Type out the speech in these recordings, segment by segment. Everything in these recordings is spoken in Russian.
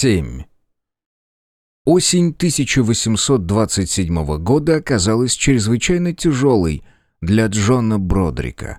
7. Осень 1827 года оказалась чрезвычайно тяжелой для Джона Бродрика.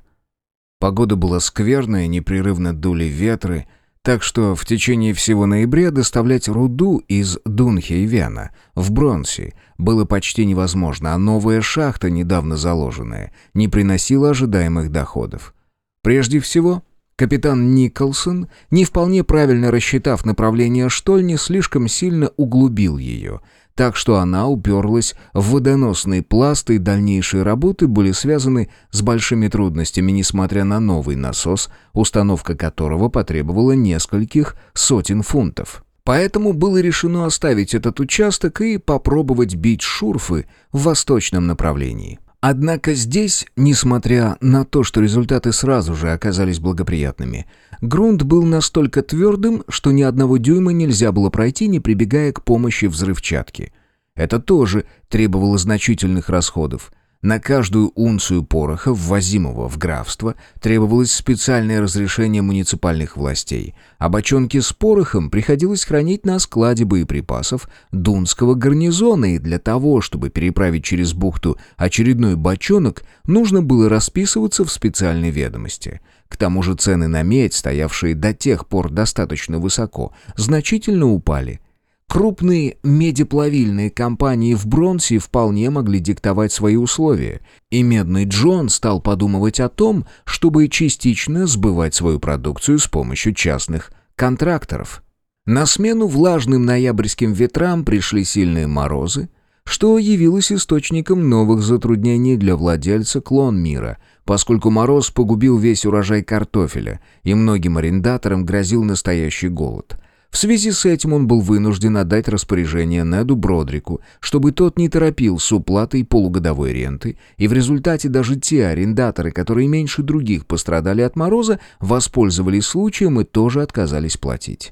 Погода была скверная, непрерывно дули ветры, так что в течение всего ноября доставлять руду из Дунхейвена в Бронси было почти невозможно, а новая шахта, недавно заложенная, не приносила ожидаемых доходов. Прежде всего, Капитан Николсон, не вполне правильно рассчитав направление штольни, слишком сильно углубил ее, так что она уперлась в водоносный пласт, и дальнейшие работы были связаны с большими трудностями, несмотря на новый насос, установка которого потребовала нескольких сотен фунтов. Поэтому было решено оставить этот участок и попробовать бить шурфы в восточном направлении. Однако здесь, несмотря на то, что результаты сразу же оказались благоприятными, грунт был настолько твердым, что ни одного дюйма нельзя было пройти, не прибегая к помощи взрывчатки. Это тоже требовало значительных расходов. На каждую унцию пороха, ввозимого в графство, требовалось специальное разрешение муниципальных властей, а бочонки с порохом приходилось хранить на складе боеприпасов Дунского гарнизона, и для того, чтобы переправить через бухту очередной бочонок, нужно было расписываться в специальной ведомости. К тому же цены на медь, стоявшие до тех пор достаточно высоко, значительно упали – Крупные медиплавильные компании в Бронсе вполне могли диктовать свои условия, и Медный Джон стал подумывать о том, чтобы частично сбывать свою продукцию с помощью частных контракторов. На смену влажным ноябрьским ветрам пришли сильные морозы, что явилось источником новых затруднений для владельца клон мира, поскольку мороз погубил весь урожай картофеля, и многим арендаторам грозил настоящий голод – в связи с этим он был вынужден отдать распоряжение Неду Бродрику, чтобы тот не торопил с уплатой полугодовой ренты, и в результате даже те арендаторы, которые меньше других пострадали от мороза, воспользовались случаем и тоже отказались платить.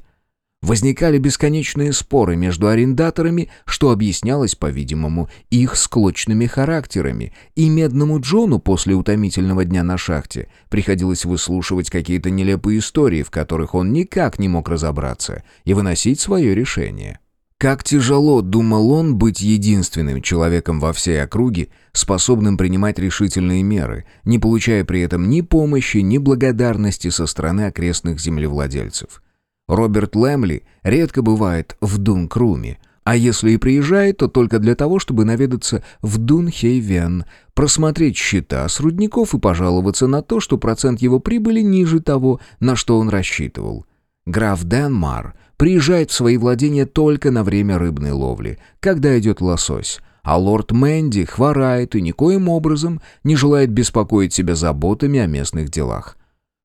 Возникали бесконечные споры между арендаторами, что объяснялось, по-видимому, их склочными характерами, и Медному Джону после утомительного дня на шахте приходилось выслушивать какие-то нелепые истории, в которых он никак не мог разобраться, и выносить свое решение. Как тяжело, думал он, быть единственным человеком во всей округе, способным принимать решительные меры, не получая при этом ни помощи, ни благодарности со стороны окрестных землевладельцев. Роберт Лэмли редко бывает в Дункруме, а если и приезжает, то только для того, чтобы наведаться в Дунхейвен, просмотреть счета с рудников и пожаловаться на то, что процент его прибыли ниже того, на что он рассчитывал. Граф Денмар приезжает в свои владения только на время рыбной ловли, когда идет лосось, а лорд Мэнди хворает и никоим образом не желает беспокоить себя заботами о местных делах.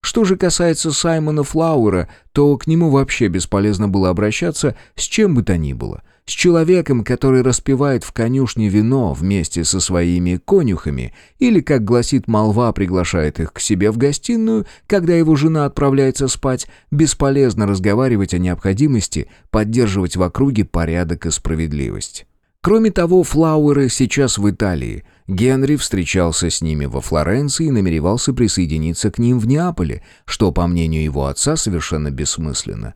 Что же касается Саймона Флауэра, то к нему вообще бесполезно было обращаться с чем бы то ни было. С человеком, который распивает в конюшне вино вместе со своими конюхами, или, как гласит молва, приглашает их к себе в гостиную, когда его жена отправляется спать, бесполезно разговаривать о необходимости поддерживать в округе порядок и справедливость. Кроме того, Флауэры сейчас в Италии. Генри встречался с ними во Флоренции и намеревался присоединиться к ним в Неаполе, что, по мнению его отца, совершенно бессмысленно.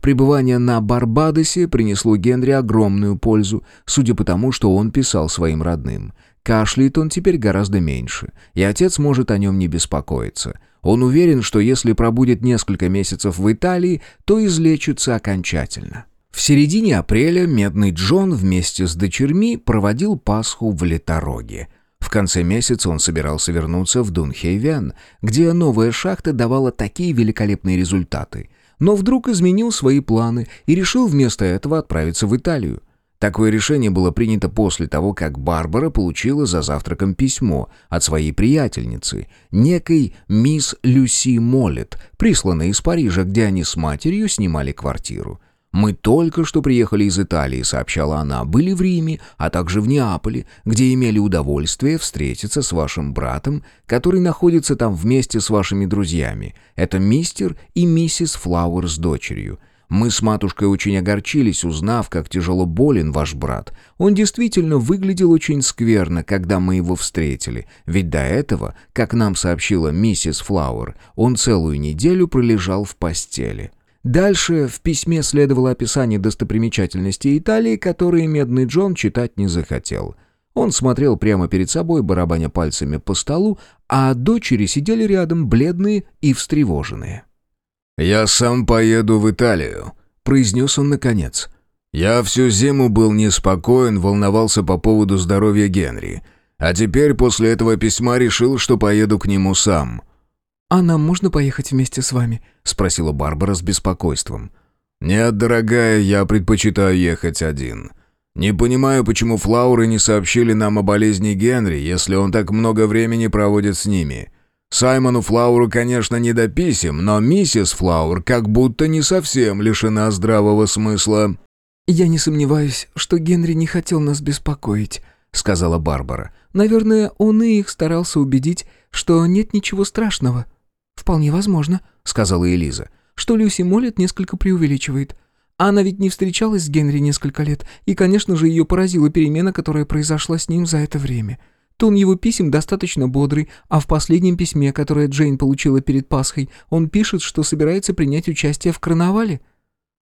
Пребывание на Барбадосе принесло Генри огромную пользу, судя по тому, что он писал своим родным. Кашляет он теперь гораздо меньше, и отец может о нем не беспокоиться. Он уверен, что если пробудет несколько месяцев в Италии, то излечится окончательно. В середине апреля Медный Джон вместе с дочерьми проводил Пасху в Летороге. В конце месяца он собирался вернуться в Дунхейвен, где новая шахта давала такие великолепные результаты. Но вдруг изменил свои планы и решил вместо этого отправиться в Италию. Такое решение было принято после того, как Барбара получила за завтраком письмо от своей приятельницы, некой мисс Люси Моллет, присланной из Парижа, где они с матерью снимали квартиру. «Мы только что приехали из Италии», — сообщала она, — «были в Риме, а также в Неаполе, где имели удовольствие встретиться с вашим братом, который находится там вместе с вашими друзьями. Это мистер и миссис Флауэр с дочерью. Мы с матушкой очень огорчились, узнав, как тяжело болен ваш брат. Он действительно выглядел очень скверно, когда мы его встретили, ведь до этого, как нам сообщила миссис Флауэр, он целую неделю пролежал в постели». Дальше в письме следовало описание достопримечательностей Италии, которые Медный Джон читать не захотел. Он смотрел прямо перед собой, барабаня пальцами по столу, а дочери сидели рядом, бледные и встревоженные. «Я сам поеду в Италию», — произнес он наконец. «Я всю зиму был неспокоен, волновался по поводу здоровья Генри, а теперь после этого письма решил, что поеду к нему сам». «А нам можно поехать вместе с вами?» — спросила Барбара с беспокойством. «Нет, дорогая, я предпочитаю ехать один. Не понимаю, почему Флауры не сообщили нам о болезни Генри, если он так много времени проводит с ними. Саймону Флауру, конечно, не до писем, но миссис Флаур как будто не совсем лишена здравого смысла». «Я не сомневаюсь, что Генри не хотел нас беспокоить», — сказала Барбара. «Наверное, он и их старался убедить, что нет ничего страшного». «Вполне возможно», — сказала Элиза, «что Люси Моллет несколько преувеличивает. Она ведь не встречалась с Генри несколько лет, и, конечно же, ее поразила перемена, которая произошла с ним за это время. Тон его писем достаточно бодрый, а в последнем письме, которое Джейн получила перед Пасхой, он пишет, что собирается принять участие в карнавале».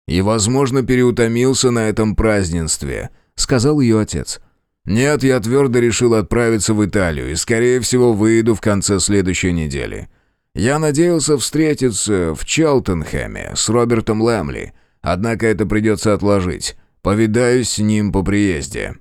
«И, возможно, переутомился на этом празднестве», — сказал ее отец. «Нет, я твердо решил отправиться в Италию и, скорее всего, выйду в конце следующей недели. Я надеялся встретиться в Челтенхэме с Робертом Лэмли, однако это придется отложить. Повидаюсь с ним по приезде».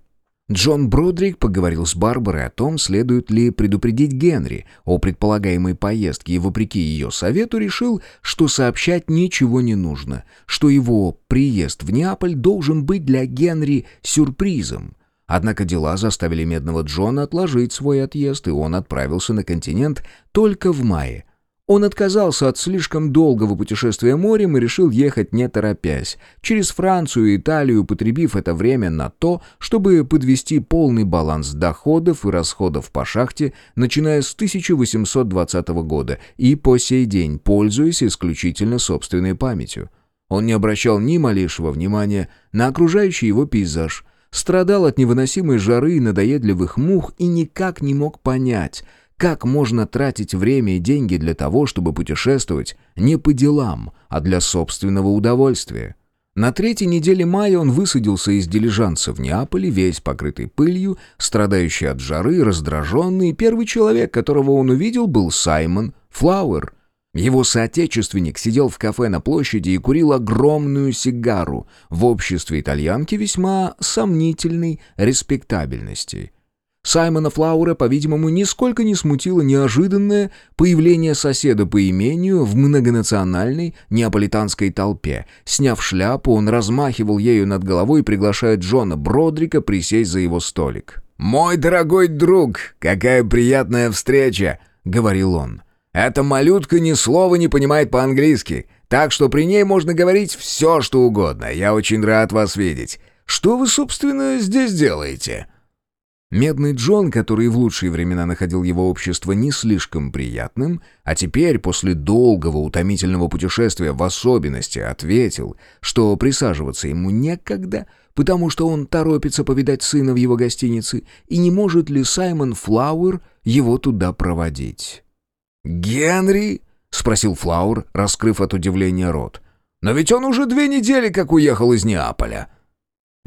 Джон Бродрик поговорил с Барбарой о том, следует ли предупредить Генри о предполагаемой поездке, и, вопреки ее совету, решил, что сообщать ничего не нужно, что его приезд в Неаполь должен быть для Генри сюрпризом. Однако дела заставили Медного Джона отложить свой отъезд, и он отправился на континент только в мае, он отказался от слишком долгого путешествия морем и решил ехать не торопясь, через Францию и Италию, употребив это время на то, чтобы подвести полный баланс доходов и расходов по шахте, начиная с 1820 года и по сей день, пользуясь исключительно собственной памятью. Он не обращал ни малейшего внимания на окружающий его пейзаж, страдал от невыносимой жары и надоедливых мух и никак не мог понять – как можно тратить время и деньги для того, чтобы путешествовать не по делам, а для собственного удовольствия? На третьей неделе мая он высадился из дилижанса в Неаполе, весь покрытый пылью, страдающий от жары, раздраженный. Первый человек, которого он увидел, был Саймон Флауэр. Его соотечественник сидел в кафе на площади и курил огромную сигару в обществе итальянки весьма сомнительной респектабельности. Саймона Флаура, по-видимому, нисколько не смутило неожиданное появление соседа по имению в многонациональной неаполитанской толпе. Сняв шляпу, он размахивал ею над головой, приглашая Джона Бродрика присесть за его столик. «Мой дорогой друг, какая приятная встреча!» — говорил он. «Эта малютка ни слова не понимает по-английски, так что при ней можно говорить все, что угодно. Я очень рад вас видеть. Что вы, собственно, здесь делаете?» Медный Джон, который в лучшие времена находил его общество не слишком приятным, а теперь, после долгого утомительного путешествия в особенности, ответил, что присаживаться ему некогда, потому что он торопится повидать сына в его гостинице, и не может ли Саймон Флауэр его туда проводить. «Генри?» — спросил Флауэр, раскрыв от удивления рот. «Но ведь он уже две недели как уехал из Неаполя».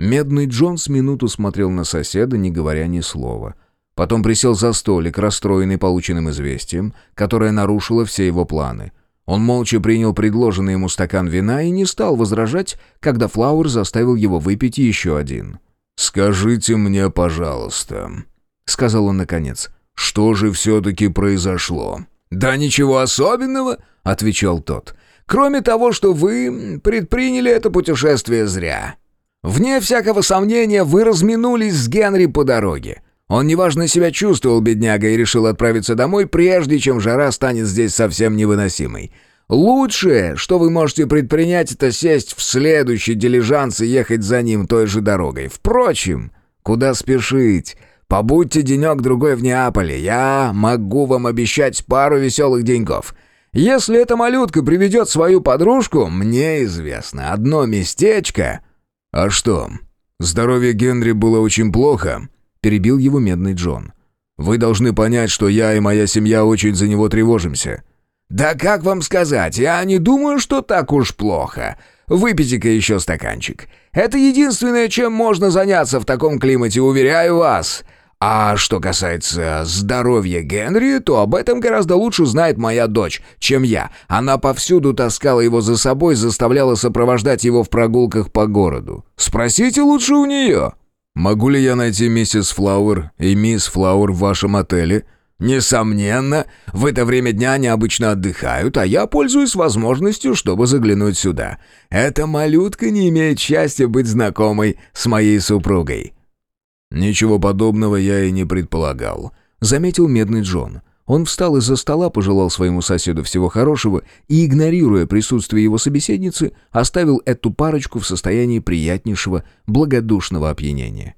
Медный Джон с минуту смотрел на соседа, не говоря ни слова. Потом присел за столик, расстроенный полученным известием, которое нарушило все его планы. Он молча принял предложенный ему стакан вина и не стал возражать, когда Флауэр заставил его выпить еще один. «Скажите мне, пожалуйста», — сказал он наконец, — «что же все-таки произошло?» «Да ничего особенного», — отвечал тот, — «кроме того, что вы предприняли это путешествие зря. Вне всякого сомнения, вы разминулись с Генри по дороге. Он неважно себя чувствовал, бедняга, и решил отправиться домой, прежде чем жара станет здесь совсем невыносимой. Лучшее, что вы можете предпринять, это сесть в следующий дилижанс и ехать за ним той же дорогой. Впрочем, куда спешить? Побудьте денек-другой в Неаполе, я могу вам обещать пару веселых деньков. Если эта малютка приведет свою подружку, мне известно, одно местечко «А что, здоровье Генри было очень плохо?» — перебил его медный Джон. «Вы должны понять, что я и моя семья очень за него тревожимся. «Да как вам сказать, я не думаю, что так уж плохо. Выпейте-ка еще стаканчик. Это единственное, чем можно заняться в таком климате, уверяю вас. А что касается здоровья Генри, то об этом гораздо лучше знает моя дочь, чем я. Она повсюду таскала его за собой, заставляла сопровождать его в прогулках по городу. Спросите лучше у нее». «Могу ли я найти миссис Флауэр и мисс Флауэр в вашем отеле?» «Несомненно. В это время дня они обычно отдыхают, а я пользуюсь возможностью, чтобы заглянуть сюда. Эта малютка не имеет счастья быть знакомой с моей супругой». «Ничего подобного я и не предполагал», — заметил Медный Джон. Он встал из-за стола, пожелал своему соседу всего хорошего и, игнорируя присутствие его собеседницы, оставил эту парочку в состоянии приятнейшего, благодушного опьянения.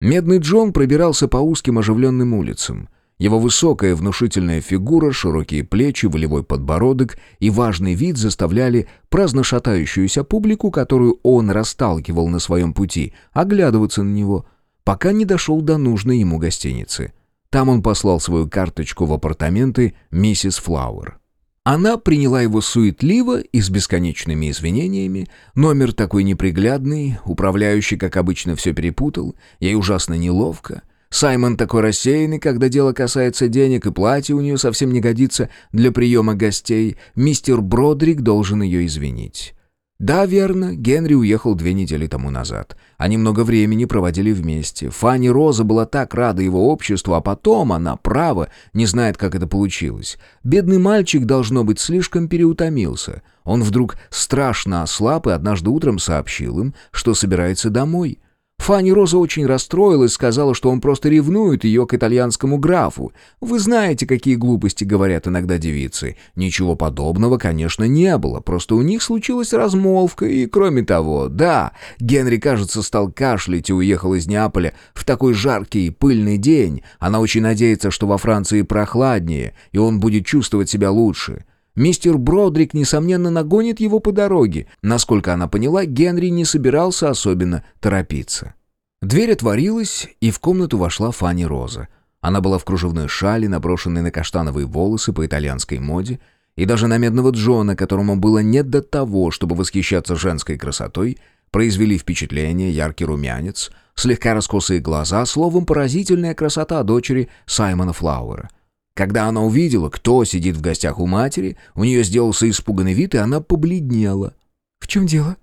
Медный Джон пробирался по узким оживленным улицам. Его высокая внушительная фигура, широкие плечи, волевой подбородок и важный вид заставляли праздно шатающуюся публику, которую он расталкивал на своем пути, оглядываться на него, пока не дошел до нужной ему гостиницы. Там он послал свою карточку в апартаменты миссис Флауэр. Она приняла его суетливо и с бесконечными извинениями. Номер такой неприглядный, управляющий, как обычно, все перепутал, ей ужасно неловко — Саймон такой рассеянный, когда дело касается денег, и платье у нее совсем не годится для приема гостей. Мистер Бродрик должен ее извинить. Да, верно, Генри уехал две недели тому назад. Они много времени проводили вместе. Фанни Роза была так рада его обществу, а потом она, право, не знает, как это получилось. Бедный мальчик, должно быть, слишком переутомился. Он вдруг страшно ослаб и однажды утром сообщил им, что собирается домой. Фанни Роза очень расстроилась, сказала, что он просто ревнует ее к итальянскому графу. Вы знаете, какие глупости говорят иногда девицы. Ничего подобного, конечно, не было, просто у них случилась размолвка, и кроме того, да, Генри, кажется, стал кашлять и уехал из Неаполя в такой жаркий и пыльный день. Она очень надеется, что во Франции прохладнее, и он будет чувствовать себя лучше. Мистер Бродрик, несомненно, нагонит его по дороге. Насколько она поняла, Генри не собирался особенно торопиться. Дверь отворилась, и в комнату вошла Фанни Роза. Она была в кружевной шале, наброшенной на каштановые волосы по итальянской моде, и даже на медного Джона, которому было не до того, чтобы восхищаться женской красотой, произвели впечатление яркий румянец, слегка раскосые глаза, словом, поразительная красота дочери Саймона Флауэра. Когда она увидела, кто сидит в гостях у матери, у нее сделался испуганный вид, и она побледнела. «В чем дело?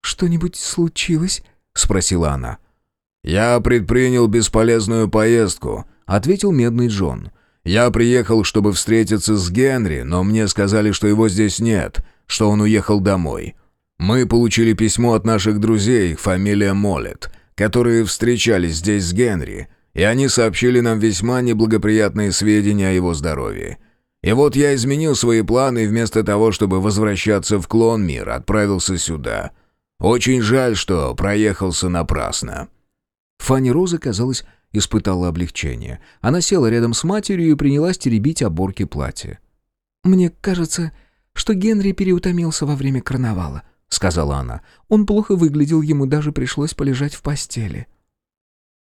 Что-нибудь случилось?» — спросила она. «Я предпринял бесполезную поездку», — ответил Медный Джон. «Я приехал, чтобы встретиться с Генри, но мне сказали, что его здесь нет, что он уехал домой. Мы получили письмо от наших друзей, фамилия Молет, которые встречались здесь с Генри, и они сообщили нам весьма неблагоприятные сведения о его здоровье. И вот я изменил свои планы и вместо того, чтобы возвращаться в клон мир, отправился сюда. Очень жаль, что проехался напрасно». Фанни Роза, казалось, испытала облегчение. Она села рядом с матерью и принялась теребить оборки платья. «Мне кажется, что Генри переутомился во время карнавала», — сказала она. «Он плохо выглядел, ему даже пришлось полежать в постели».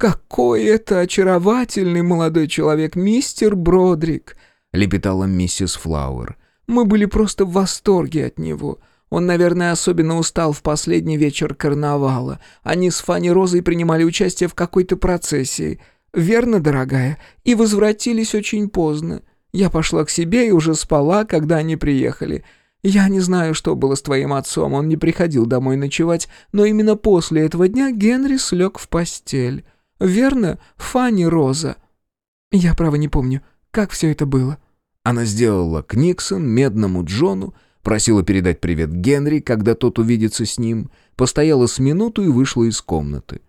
«Какой это очаровательный молодой человек, мистер Бродрик!» — лепетала миссис Флауэр. «Мы были просто в восторге от него. Он, наверное, особенно устал в последний вечер карнавала. Они с Фанни Розой принимали участие в какой-то процессии. Верно, дорогая? И возвратились очень поздно. Я пошла к себе и уже спала, когда они приехали». Я не знаю, что было с твоим отцом, он не приходил домой ночевать, но именно после этого дня Генри слег в постель. Верно, Фанни Роза?» «Я, право, не помню, как все это было». Она сделала к Никсон, медному Джону, просила передать привет Генри, когда тот увидится с ним, постояла с минуту и вышла из комнаты.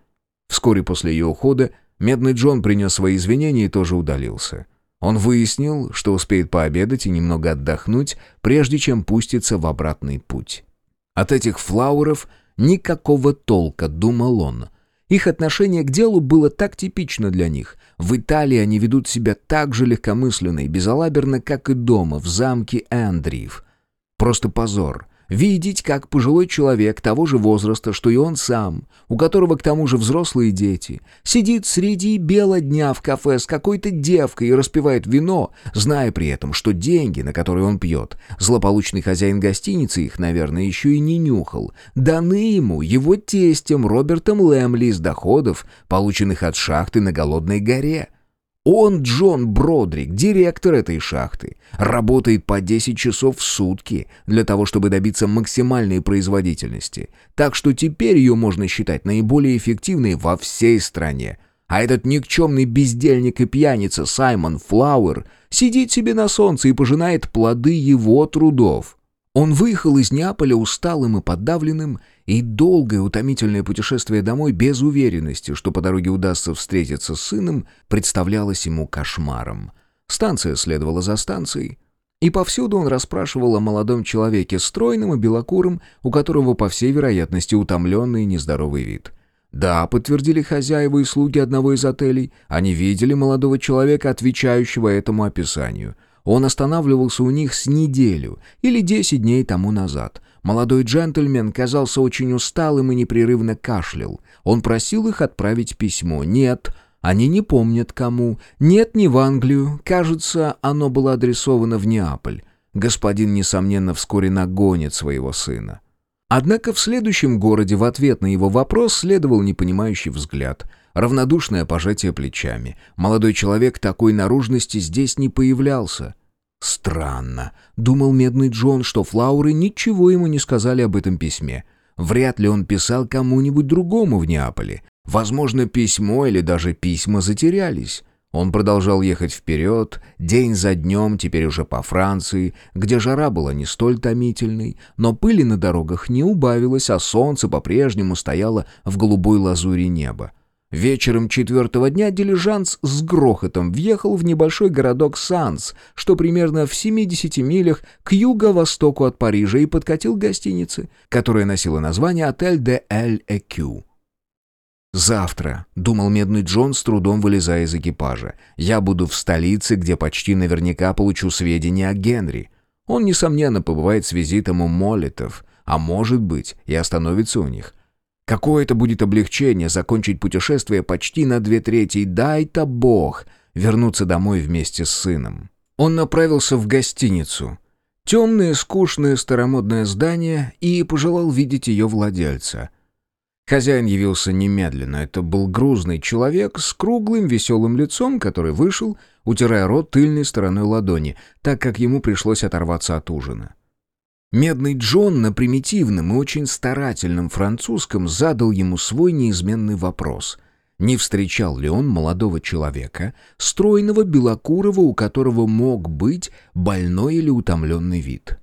Вскоре после ее ухода Медный Джон принес свои извинения и тоже удалился. Он выяснил, что успеет пообедать и немного отдохнуть, прежде чем пуститься в обратный путь. От этих флауэров никакого толка, думал он. Их отношение к делу было так типично для них. В Италии они ведут себя так же легкомысленно и безалаберно, как и дома, в замке Эндриев. Просто позор. Видеть, как пожилой человек того же возраста, что и он сам, у которого к тому же взрослые дети, сидит среди бела дня в кафе с какой-то девкой и распивает вино, зная при этом, что деньги, на которые он пьет, злополучный хозяин гостиницы их, наверное, еще и не нюхал, даны ему его тестем Робертом Лэмли из доходов, полученных от шахты на Голодной горе. Он, Джон Бродрик, директор этой шахты, работает по 10 часов в сутки для того, чтобы добиться максимальной производительности. Так что теперь ее можно считать наиболее эффективной во всей стране. А этот никчемный бездельник и пьяница Саймон Флауэр сидит себе на солнце и пожинает плоды его трудов. Он выехал из Неаполя усталым и подавленным, и долгое утомительное путешествие домой без уверенности, что по дороге удастся встретиться с сыном, представлялось ему кошмаром. Станция следовала за станцией, и повсюду он расспрашивал о молодом человеке, стройном и белокуром, у которого, по всей вероятности, утомленный и нездоровый вид. Да, подтвердили хозяева и слуги одного из отелей, они видели молодого человека, отвечающего этому описанию — он останавливался у них с неделю или десять дней тому назад. Молодой джентльмен казался очень усталым и непрерывно кашлял. Он просил их отправить письмо. Нет, они не помнят кому. Нет, не в Англию. Кажется, оно было адресовано в Неаполь. Господин, несомненно, вскоре нагонит своего сына. Однако в следующем городе в ответ на его вопрос следовал непонимающий взгляд — равнодушное пожатие плечами. Молодой человек такой наружности здесь не появлялся. Странно, думал медный Джон, что Флауры ничего ему не сказали об этом письме. Вряд ли он писал кому-нибудь другому в Неаполе. Возможно, письмо или даже письма затерялись. Он продолжал ехать вперед, день за днем, теперь уже по Франции, где жара была не столь томительной, но пыли на дорогах не убавилось, а солнце по-прежнему стояло в голубой лазури неба. Вечером четвертого дня дилижанс с грохотом въехал в небольшой городок Санс, что примерно в 70 милях к юго-востоку от Парижа и подкатил к гостинице, которая носила название «Отель де Эль Экю». «Завтра», — думал Медный Джон, с трудом вылезая из экипажа, «я буду в столице, где почти наверняка получу сведения о Генри. Он, несомненно, побывает с визитом у Моллетов, а может быть и остановится у них». Какое это будет облегчение закончить путешествие почти на две трети, дай-то бог вернуться домой вместе с сыном. Он направился в гостиницу. Темное, скучное, старомодное здание и пожелал видеть ее владельца. Хозяин явился немедленно. Это был грузный человек с круглым веселым лицом, который вышел, утирая рот тыльной стороной ладони, так как ему пришлось оторваться от ужина. Медный Джон на примитивном и очень старательном французском задал ему свой неизменный вопрос. Не встречал ли он молодого человека, стройного белокурого, у которого мог быть больной или утомленный вид?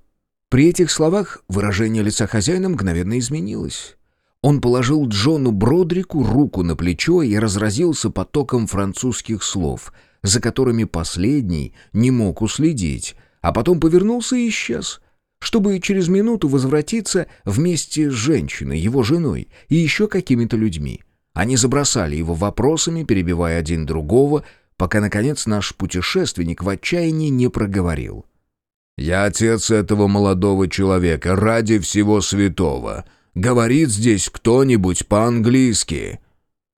При этих словах выражение лица хозяина мгновенно изменилось. Он положил Джону Бродрику руку на плечо и разразился потоком французских слов, за которыми последний не мог уследить, а потом повернулся и исчез — чтобы через минуту возвратиться вместе с женщиной, его женой и еще какими-то людьми. Они забросали его вопросами, перебивая один другого, пока, наконец, наш путешественник в отчаянии не проговорил. «Я отец этого молодого человека, ради всего святого. Говорит здесь кто-нибудь по-английски?»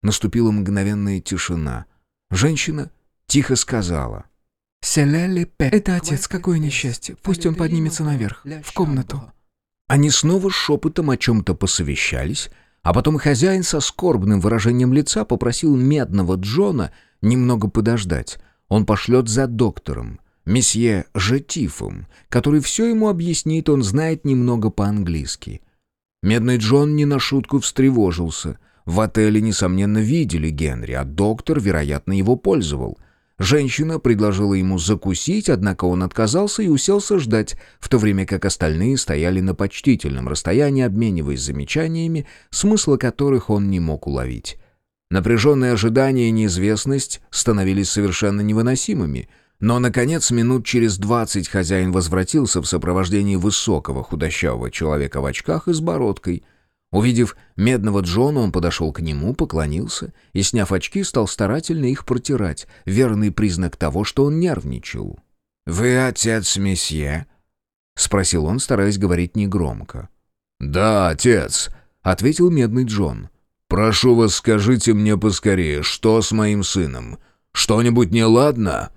Наступила мгновенная тишина. Женщина тихо сказала — это отец, какое несчастье. Пусть он поднимется наверх, в комнату. Они снова шепотом о чем-то посовещались, а потом хозяин со скорбным выражением лица попросил медного Джона немного подождать. Он пошлет за доктором, месье Жетифом, который все ему объяснит, он знает немного по-английски. Медный Джон не на шутку встревожился. В отеле, несомненно, видели Генри, а доктор, вероятно, его пользовал. Женщина предложила ему закусить, однако он отказался и уселся ждать, в то время как остальные стояли на почтительном расстоянии, обмениваясь замечаниями, смысла которых он не мог уловить. Напряженное ожидание и неизвестность становились совершенно невыносимыми, но, наконец, минут через двадцать хозяин возвратился в сопровождении высокого худощавого человека в очках и с бородкой — Увидев медного Джона, он подошел к нему, поклонился и, сняв очки, стал старательно их протирать, верный признак того, что он нервничал. «Вы отец месье?» — спросил он, стараясь говорить негромко. «Да, отец», — ответил медный Джон. «Прошу вас, скажите мне поскорее, что с моим сыном? Что-нибудь неладно?»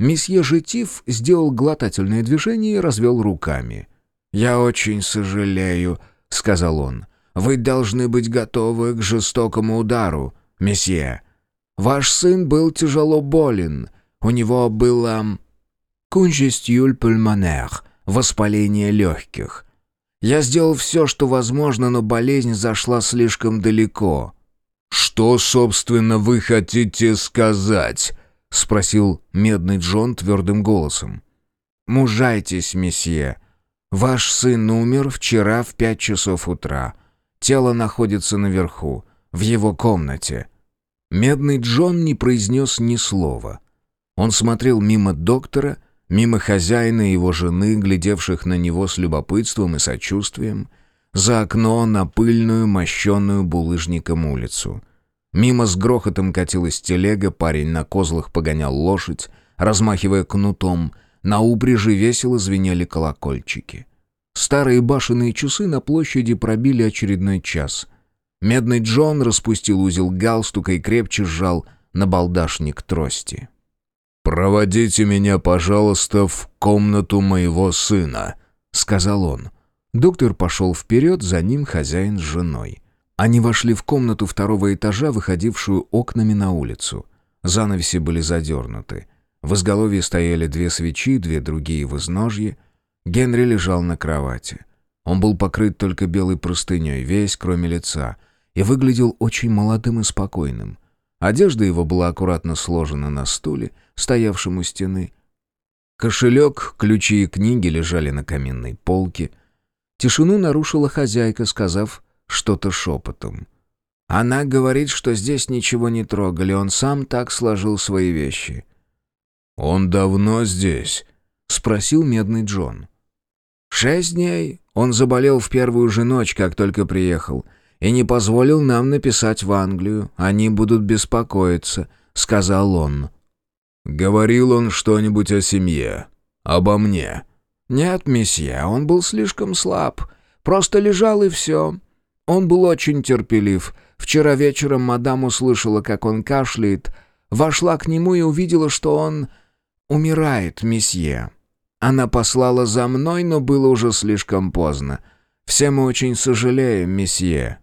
Месье Житив сделал глотательное движение и развел руками. «Я очень сожалею», — сказал он. «Вы должны быть готовы к жестокому удару, месье. Ваш сын был тяжело болен. У него было... конжестюль пульмонер, воспаление легких. Я сделал все, что возможно, но болезнь зашла слишком далеко». «Что, собственно, вы хотите сказать?» — спросил Медный Джон твердым голосом. «Мужайтесь, месье. Ваш сын умер вчера в пять часов утра. Тело находится наверху, в его комнате». Медный Джон не произнес ни слова. Он смотрел мимо доктора, мимо хозяина и его жены, глядевших на него с любопытством и сочувствием, за окно на пыльную, мощенную булыжником улицу. Мимо с грохотом катилась телега, парень на козлах погонял лошадь, размахивая кнутом, на упряжи весело звенели колокольчики. Старые башенные часы на площади пробили очередной час. Медный Джон распустил узел галстука и крепче сжал на балдашник трости. «Проводите меня, пожалуйста, в комнату моего сына», — сказал он. Доктор пошел вперед, за ним хозяин с женой. Они вошли в комнату второго этажа, выходившую окнами на улицу. Занавеси были задернуты. В изголовье стояли две свечи, две другие в изножье. Генри лежал на кровати. Он был покрыт только белой простыней, весь, кроме лица, и выглядел очень молодым и спокойным. Одежда его была аккуратно сложена на стуле, стоявшем у стены. Кошелек, ключи и книги лежали на каминной полке. Тишину нарушила хозяйка, сказав что-то шепотом. «Она говорит, что здесь ничего не трогали, он сам так сложил свои вещи». «Он давно здесь?» — спросил Медный Джон. «Шесть дней. Он заболел в первую же ночь, как только приехал, и не позволил нам написать в Англию. Они будут беспокоиться», — сказал он. «Говорил он что-нибудь о семье? Обо мне?» «Нет, месье, он был слишком слаб. Просто лежал и все. Он был очень терпелив. Вчера вечером мадам услышала, как он кашляет, вошла к нему и увидела, что он умирает, месье. Она послала за мной, но было уже слишком поздно. Все мы очень сожалеем, месье».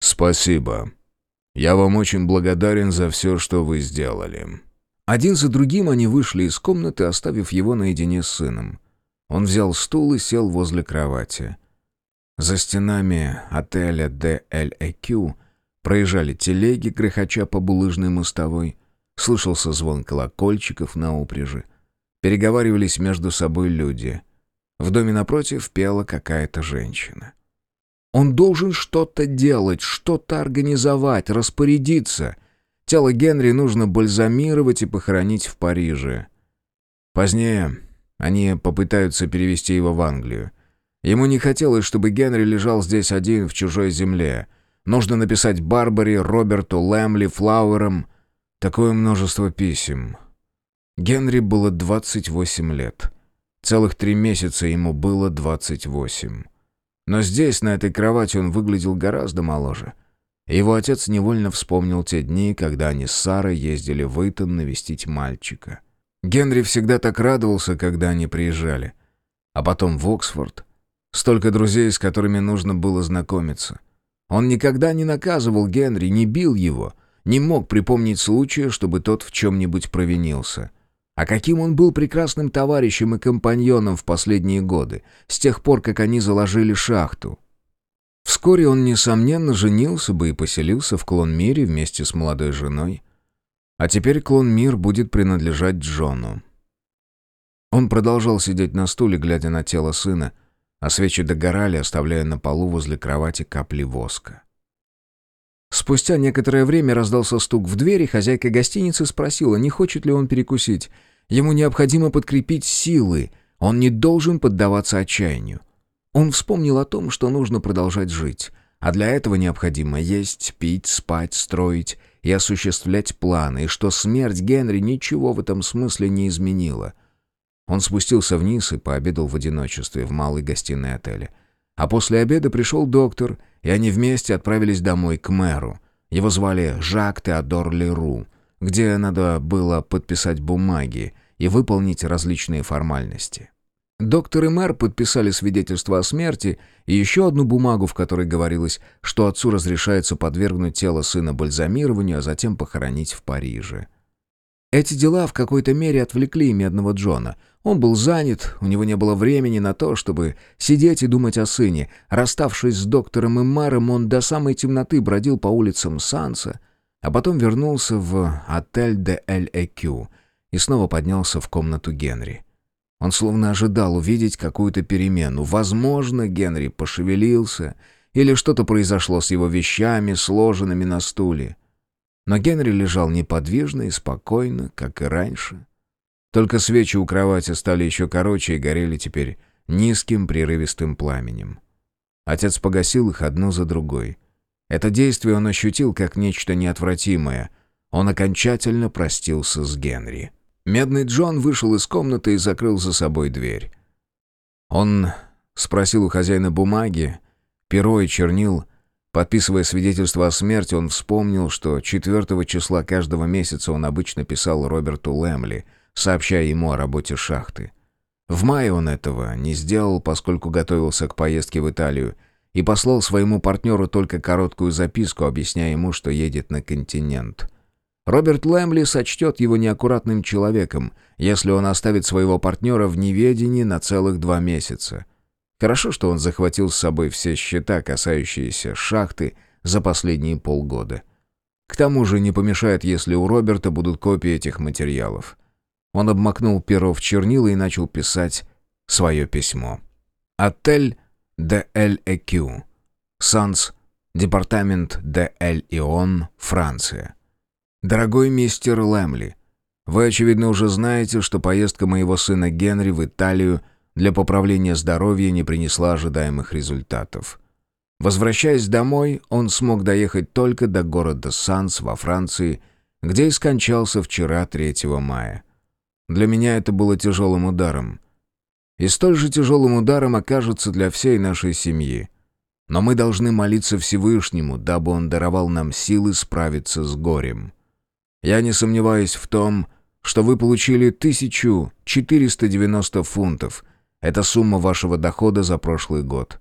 «Спасибо. Я вам очень благодарен за все, что вы сделали». Один за другим они вышли из комнаты, оставив его наедине с сыном. Он взял стул и сел возле кровати. За стенами отеля DLEQ проезжали телеги, грохоча по булыжной мостовой. Слышался звон колокольчиков на упряжи. Переговаривались между собой люди. В доме напротив пела какая-то женщина. Он должен что-то делать, что-то организовать, распорядиться. Тело Генри нужно бальзамировать и похоронить в Париже. Позднее они попытаются перевести его в Англию. Ему не хотелось, чтобы Генри лежал здесь один в чужой земле. Нужно написать Барбаре, Роберту, Лэмли, Флауэрам. Такое множество писем. Генри было 28 лет. Целых три месяца ему было 28. Но здесь, на этой кровати, он выглядел гораздо моложе. Его отец невольно вспомнил те дни, когда они с Сарой ездили в Итон навестить мальчика. Генри всегда так радовался, когда они приезжали. А потом в Оксфорд. Столько друзей, с которыми нужно было знакомиться. Он никогда не наказывал Генри, не бил его, не мог припомнить случая, чтобы тот в чем-нибудь провинился. А каким он был прекрасным товарищем и компаньоном в последние годы, с тех пор, как они заложили шахту. Вскоре он, несомненно, женился бы и поселился в Клон-Мире вместе с молодой женой. А теперь Клон-Мир будет принадлежать Джону. Он продолжал сидеть на стуле, глядя на тело сына, а свечи догорали, оставляя на полу возле кровати капли воска. Спустя некоторое время раздался стук в дверь, и хозяйка гостиницы спросила, не хочет ли он перекусить. Ему необходимо подкрепить силы, он не должен поддаваться отчаянию. Он вспомнил о том, что нужно продолжать жить, а для этого необходимо есть, пить, спать, строить и осуществлять планы, и что смерть Генри ничего в этом смысле не изменила. Он спустился вниз и пообедал в одиночестве в малой гостиной отеля. А после обеда пришел доктор, и они вместе отправились домой к мэру. Его звали Жак Теодор Леру, где надо было подписать бумаги и выполнить различные формальности. Доктор и мэр подписали свидетельство о смерти и еще одну бумагу, в которой говорилось, что отцу разрешается подвергнуть тело сына бальзамированию, а затем похоронить в Париже. Эти дела в какой-то мере отвлекли Медного Джона. Он был занят, у него не было времени на то, чтобы сидеть и думать о сыне. Расставшись с доктором и мэром, он до самой темноты бродил по улицам Санса, а потом вернулся в отель де Эль Экю и снова поднялся в комнату Генри. Он словно ожидал увидеть какую-то перемену. Возможно, Генри пошевелился, или что-то произошло с его вещами, сложенными на стуле. Но Генри лежал неподвижно и спокойно, как и раньше. Только свечи у кровати стали еще короче и горели теперь низким прерывистым пламенем. Отец погасил их одну за другой. Это действие он ощутил как нечто неотвратимое. Он окончательно простился с Генри. Медный Джон вышел из комнаты и закрыл за собой дверь. Он спросил у хозяина бумаги, перо и чернил. Подписывая свидетельство о смерти, он вспомнил, что 4 числа каждого месяца он обычно писал Роберту Лэмли, сообщая ему о работе шахты. В мае он этого не сделал, поскольку готовился к поездке в Италию, и послал своему партнеру только короткую записку, объясняя ему, что едет на континент. Роберт Лэмли сочтет его неаккуратным человеком, если он оставит своего партнера в неведении на целых два месяца. Хорошо, что он захватил с собой все счета, касающиеся шахты, за последние полгода. К тому же не помешает, если у Роберта будут копии этих материалов. Он обмакнул перо в чернила и начал писать свое письмо. Отель де Эль Экю. Санс, департамент де Эль Ион, Франция. «Дорогой мистер Лэмли, вы, очевидно, уже знаете, что поездка моего сына Генри в Италию для поправления здоровья не принесла ожидаемых результатов. Возвращаясь домой, он смог доехать только до города Санс во Франции, где и скончался вчера, 3 мая. Для меня это было тяжелым ударом. И столь же тяжелым ударом окажется для всей нашей семьи. Но мы должны молиться Всевышнему, дабы Он даровал нам силы справиться с горем. Я не сомневаюсь в том, что вы получили 1490 фунтов. Это сумма вашего дохода за прошлый год.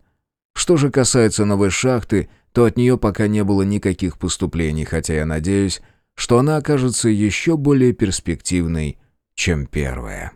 Что же касается новой шахты, то от нее пока не было никаких поступлений, хотя я надеюсь, что она окажется еще более перспективной, чем первая.